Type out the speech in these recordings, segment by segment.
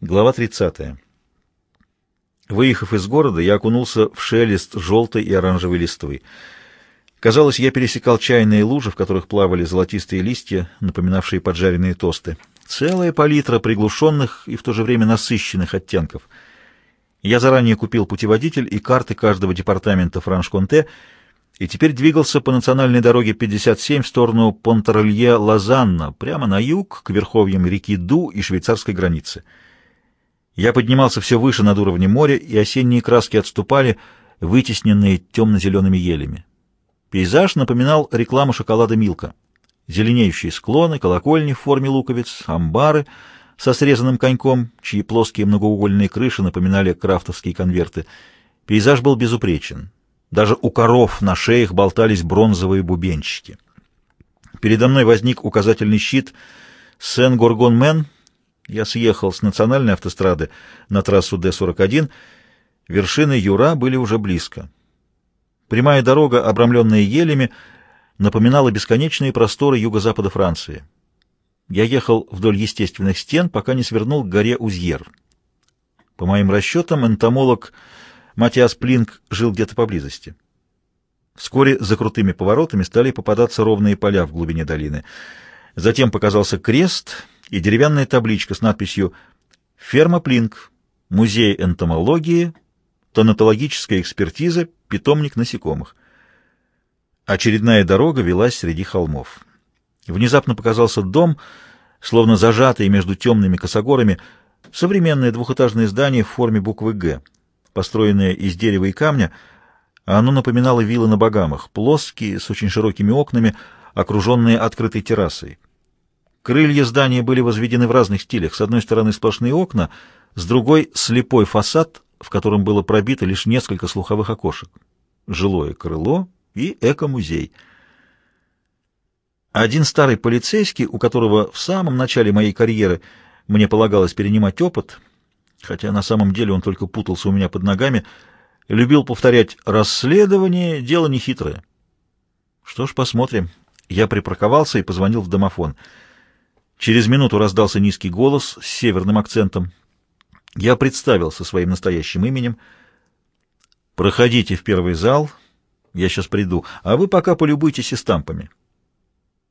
Глава 30. Выехав из города, я окунулся в шелест желтой и оранжевой листвы. Казалось, я пересекал чайные лужи, в которых плавали золотистые листья, напоминавшие поджаренные тосты. Целая палитра приглушенных и в то же время насыщенных оттенков. Я заранее купил путеводитель и карты каждого департамента Франш-Конте и теперь двигался по национальной дороге 57 в сторону Понтарелье-Лозанна, прямо на юг, к верховьям реки Ду и швейцарской границы. Я поднимался все выше над уровнем моря, и осенние краски отступали, вытесненные темно-зелеными елями. Пейзаж напоминал рекламу шоколада «Милка». Зеленеющие склоны, колокольни в форме луковиц, амбары со срезанным коньком, чьи плоские многоугольные крыши напоминали крафтовские конверты. Пейзаж был безупречен. Даже у коров на шеях болтались бронзовые бубенчики. Передо мной возник указательный щит «Сен-Горгон-Мен», я съехал с национальной автострады на трассу Д-41. Вершины Юра были уже близко. Прямая дорога, обрамленная елями, напоминала бесконечные просторы юго-запада Франции. Я ехал вдоль естественных стен, пока не свернул к горе Узьер. По моим расчетам, энтомолог Матиас Плинк жил где-то поблизости. Вскоре за крутыми поворотами стали попадаться ровные поля в глубине долины. Затем показался крест — и деревянная табличка с надписью «Ферма Плинк. Музей энтомологии. Тонатологическая экспертиза. Питомник насекомых». Очередная дорога велась среди холмов. Внезапно показался дом, словно зажатый между темными косогорами, современное двухэтажное здание в форме буквы «Г», построенное из дерева и камня, оно напоминало виллы на Багамах, плоские, с очень широкими окнами, окруженные открытой террасой. Крылья здания были возведены в разных стилях. С одной стороны сплошные окна, с другой — слепой фасад, в котором было пробито лишь несколько слуховых окошек. Жилое крыло и эко-музей. Один старый полицейский, у которого в самом начале моей карьеры мне полагалось перенимать опыт, хотя на самом деле он только путался у меня под ногами, любил повторять «расследование — дело нехитрое». Что ж, посмотрим. Я припарковался и позвонил в домофон — Через минуту раздался низкий голос с северным акцентом. Я представился своим настоящим именем. «Проходите в первый зал, я сейчас приду, а вы пока полюбуйтесь эстампами».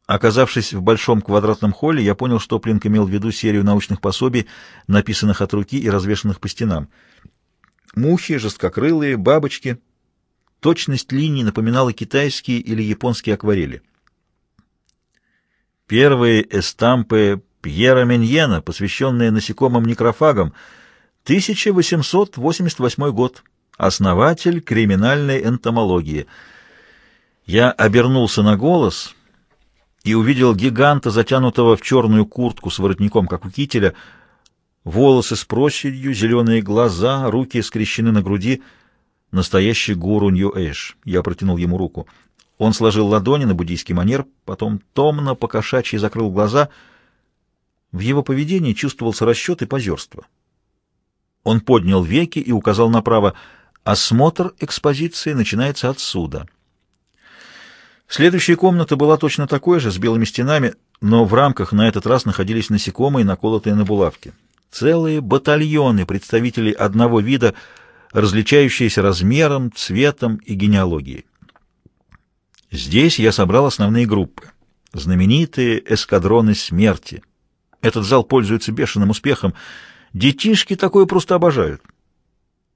Оказавшись в большом квадратном холле, я понял, что Плинк имел в виду серию научных пособий, написанных от руки и развешанных по стенам. Мухи, жесткокрылые, бабочки. Точность линий напоминала китайские или японские акварели. Первые эстампы Пьера Меньена, посвященные насекомым-некрофагам, 1888 год. Основатель криминальной энтомологии. Я обернулся на голос и увидел гиганта, затянутого в черную куртку с воротником, как у кителя, волосы с проседью, зеленые глаза, руки скрещены на груди. Настоящий гуру Нью-Эйш. Я протянул ему руку. Он сложил ладони на буддийский манер, потом томно, покошачьи закрыл глаза. В его поведении чувствовался расчет и позерство. Он поднял веки и указал направо. Осмотр экспозиции начинается отсюда. Следующая комната была точно такой же, с белыми стенами, но в рамках на этот раз находились насекомые, наколотые на булавки. Целые батальоны представителей одного вида, различающиеся размером, цветом и генеалогией. Здесь я собрал основные группы. Знаменитые эскадроны смерти. Этот зал пользуется бешеным успехом. Детишки такое просто обожают.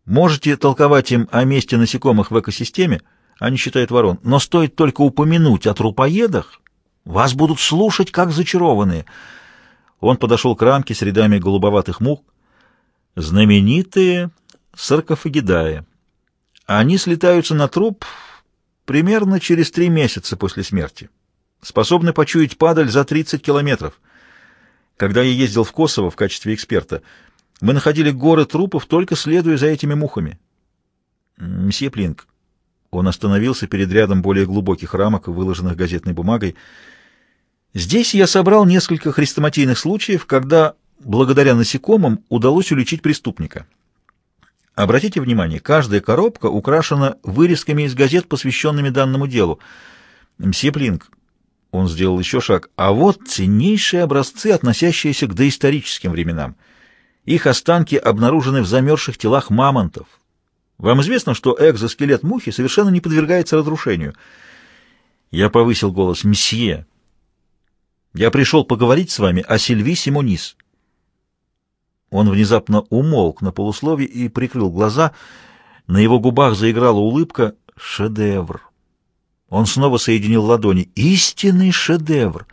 Можете толковать им о месте насекомых в экосистеме, они считают ворон, но стоит только упомянуть о трупоедах, вас будут слушать как зачарованные. Он подошел к рамке с рядами голубоватых мух. Знаменитые саркофагидаи. Они слетаются на труп примерно через три месяца после смерти. Способны почуять падаль за 30 километров. Когда я ездил в Косово в качестве эксперта, мы находили горы трупов, только следуя за этими мухами. Мсье Плинк. Он остановился перед рядом более глубоких рамок, выложенных газетной бумагой. Здесь я собрал несколько хрестоматийных случаев, когда, благодаря насекомым, удалось уличить преступника. Обратите внимание, каждая коробка украшена вырезками из газет, посвященными данному делу. Мсье Плинк, он сделал еще шаг, а вот ценнейшие образцы, относящиеся к доисторическим временам. Их останки обнаружены в замерзших телах мамонтов. Вам известно, что экзоскелет мухи совершенно не подвергается разрушению. Я повысил голос. «Месье, я пришел поговорить с вами о Сильви Симонис». Он внезапно умолк на полуслове и прикрыл глаза. На его губах заиграла улыбка. «Шедевр!» Он снова соединил ладони. «Истинный шедевр!»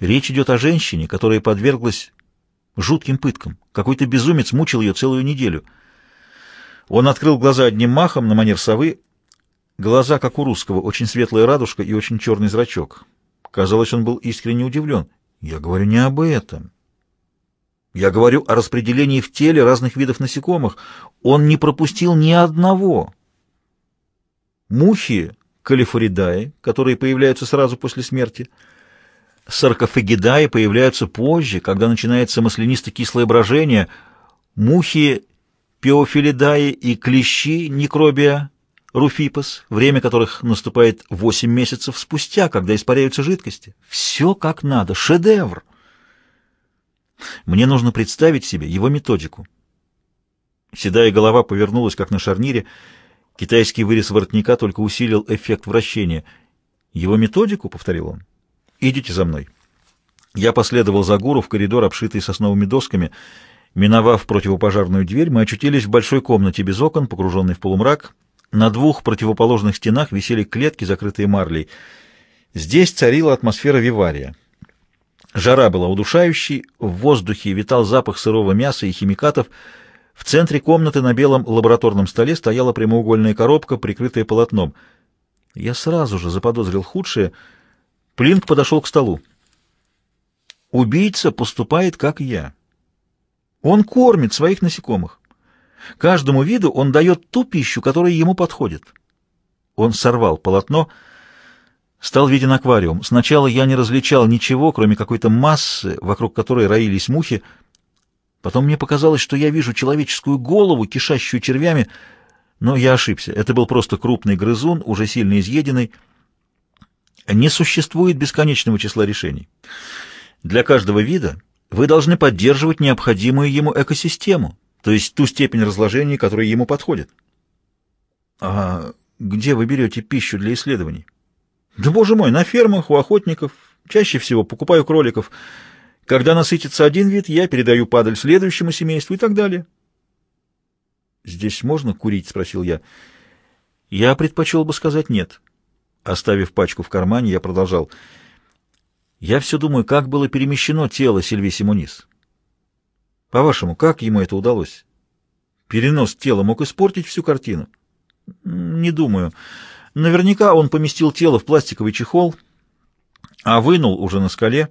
Речь идет о женщине, которая подверглась жутким пыткам. Какой-то безумец мучил ее целую неделю. Он открыл глаза одним махом на манер совы. Глаза, как у русского, очень светлая радужка и очень черный зрачок. Казалось, он был искренне удивлен. Я говорю не об этом. Я говорю о распределении в теле разных видов насекомых. Он не пропустил ни одного. Мухи калифоридаи, которые появляются сразу после смерти — Саркофагидаи появляются позже, когда начинается маслянисто-кислое брожение. Мухи пиофилидаи и клещи некробия руфипос, время которых наступает 8 месяцев спустя, когда испаряются жидкости. Все как надо, шедевр. Мне нужно представить себе его методику. Седая голова повернулась, как на шарнире. Китайский вырез воротника только усилил эффект вращения. «Его методику?» — повторил он. «Идите за мной». Я последовал за гуру в коридор, обшитый сосновыми досками. Миновав противопожарную дверь, мы очутились в большой комнате без окон, погруженной в полумрак. На двух противоположных стенах висели клетки, закрытые марлей. Здесь царила атмосфера вивария. Жара была удушающей, в воздухе витал запах сырого мяса и химикатов. В центре комнаты на белом лабораторном столе стояла прямоугольная коробка, прикрытая полотном. Я сразу же заподозрил худшее — Плинк подошел к столу. Убийца поступает, как я. Он кормит своих насекомых. Каждому виду он дает ту пищу, которая ему подходит. Он сорвал полотно, стал виден аквариум. Сначала я не различал ничего, кроме какой-то массы, вокруг которой роились мухи. Потом мне показалось, что я вижу человеческую голову, кишащую червями, но я ошибся. Это был просто крупный грызун, уже сильно изъеденный, не существует бесконечного числа решений. Для каждого вида вы должны поддерживать необходимую ему экосистему, то есть ту степень разложения, которая ему подходит. А где вы берете пищу для исследований? Да, боже мой, на фермах, у охотников. Чаще всего покупаю кроликов. Когда насытится один вид, я передаю падаль следующему семейству и так далее. «Здесь можно курить?» — спросил я. «Я предпочел бы сказать нет». Оставив пачку в кармане, я продолжал. «Я все думаю, как было перемещено тело Сильви Симонис. По-вашему, как ему это удалось? Перенос тела мог испортить всю картину?» «Не думаю. Наверняка он поместил тело в пластиковый чехол, а вынул уже на скале.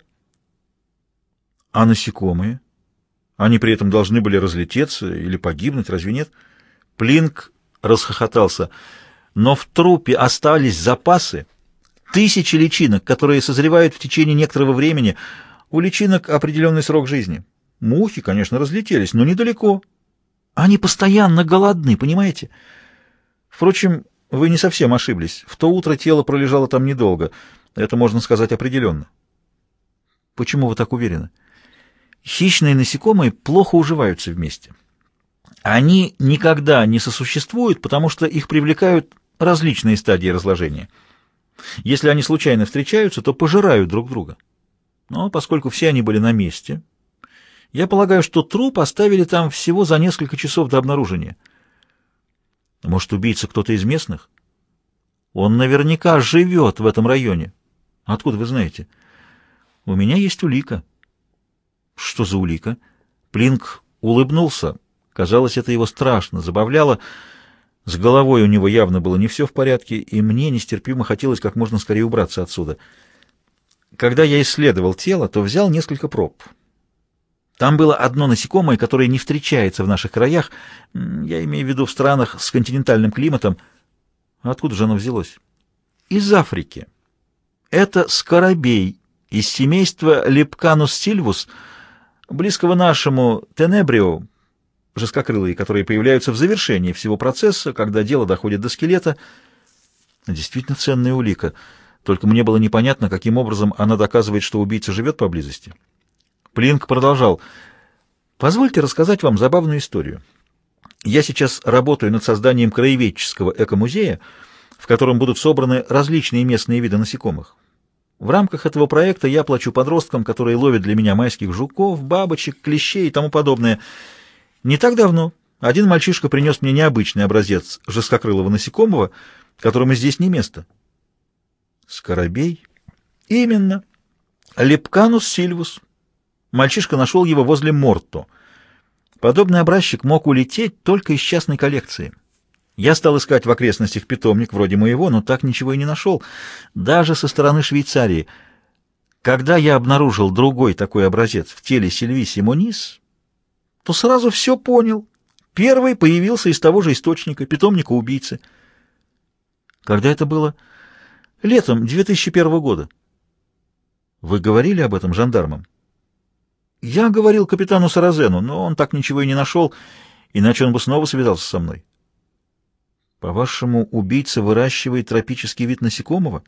А насекомые? Они при этом должны были разлететься или погибнуть, разве нет?» Плинк расхохотался — но в трупе остались запасы, тысячи личинок, которые созревают в течение некоторого времени. У личинок определенный срок жизни. Мухи, конечно, разлетелись, но недалеко. Они постоянно голодны, понимаете? Впрочем, вы не совсем ошиблись. В то утро тело пролежало там недолго. Это можно сказать определенно. Почему вы так уверены? Хищные насекомые плохо уживаются вместе. Они никогда не сосуществуют, потому что их привлекают различные стадии разложения. Если они случайно встречаются, то пожирают друг друга. Но поскольку все они были на месте, я полагаю, что труп оставили там всего за несколько часов до обнаружения. Может, убийца кто-то из местных? Он наверняка живет в этом районе. Откуда вы знаете? У меня есть улика. Что за улика? Плинк улыбнулся. Казалось, это его страшно забавляло. С головой у него явно было не все в порядке, и мне нестерпимо хотелось как можно скорее убраться отсюда. Когда я исследовал тело, то взял несколько проб. Там было одно насекомое, которое не встречается в наших краях, я имею в виду в странах с континентальным климатом. Откуда же оно взялось? Из Африки. Это скоробей из семейства Лепканус сильвус, близкого нашему Тенебрио, жесткокрылые, которые появляются в завершении всего процесса, когда дело доходит до скелета. Действительно ценная улика. Только мне было непонятно, каким образом она доказывает, что убийца живет поблизости. Плинк продолжал. Позвольте рассказать вам забавную историю. Я сейчас работаю над созданием краеведческого экомузея, в котором будут собраны различные местные виды насекомых. В рамках этого проекта я плачу подросткам, которые ловят для меня майских жуков, бабочек, клещей и тому подобное. Не так давно один мальчишка принес мне необычный образец жесткокрылого насекомого, которому здесь не место. Скоробей? Именно. Лепканус сильвус. Мальчишка нашел его возле Морто. Подобный образчик мог улететь только из частной коллекции. Я стал искать в окрестностях питомник вроде моего, но так ничего и не нашел, даже со стороны Швейцарии. Когда я обнаружил другой такой образец в теле Сильви Симонис, то сразу все понял. Первый появился из того же источника, питомника убийцы. Когда это было? Летом 2001 года. Вы говорили об этом жандармам? Я говорил капитану Саразену, но он так ничего и не нашел, иначе он бы снова связался со мной. По-вашему, убийца выращивает тропический вид насекомого?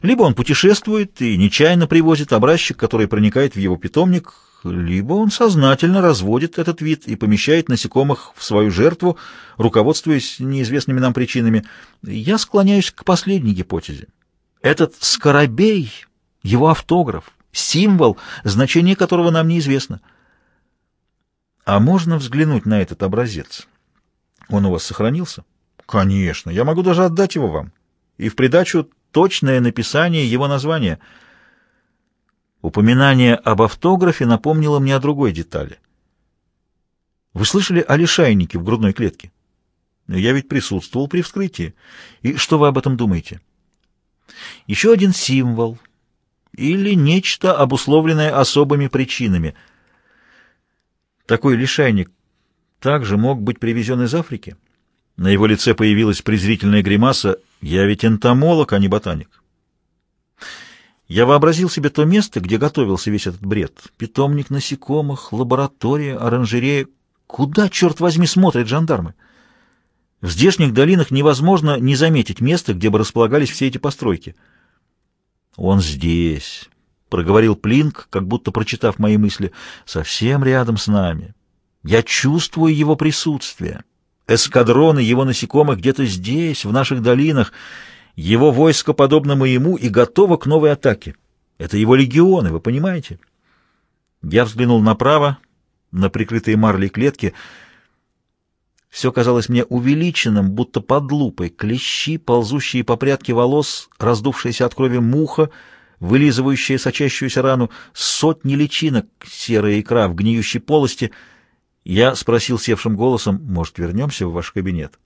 Либо он путешествует и нечаянно привозит образчик, который проникает в его питомник, либо он сознательно разводит этот вид и помещает насекомых в свою жертву, руководствуясь неизвестными нам причинами. Я склоняюсь к последней гипотезе. Этот скоробей, его автограф, символ, значение которого нам неизвестно. А можно взглянуть на этот образец? Он у вас сохранился? Конечно, я могу даже отдать его вам. И в придачу точное написание его названия. Упоминание об автографе напомнило мне о другой детали. Вы слышали о лишайнике в грудной клетке? Я ведь присутствовал при вскрытии. И что вы об этом думаете? Еще один символ или нечто, обусловленное особыми причинами. Такой лишайник также мог быть привезен из Африки. На его лице появилась презрительная гримаса «Я ведь энтомолог, а не ботаник». Я вообразил себе то место, где готовился весь этот бред. Питомник насекомых, лаборатория, оранжерея. Куда, черт возьми, смотрят жандармы? В здешних долинах невозможно не заметить место, где бы располагались все эти постройки. «Он здесь», — проговорил Плинк, как будто прочитав мои мысли, — «совсем рядом с нами. Я чувствую его присутствие. Эскадроны его насекомых где-то здесь, в наших долинах. Его войско подобно моему и готово к новой атаке. Это его легионы, вы понимаете? Я взглянул направо, на прикрытые марлей клетки. Все казалось мне увеличенным, будто под лупой. Клещи, ползущие по прядке волос, раздувшаяся от крови муха, вылизывающая сочащуюся рану, сотни личинок, серая икра в гниющей полости — я спросил севшим голосом, может, вернемся в ваш кабинет?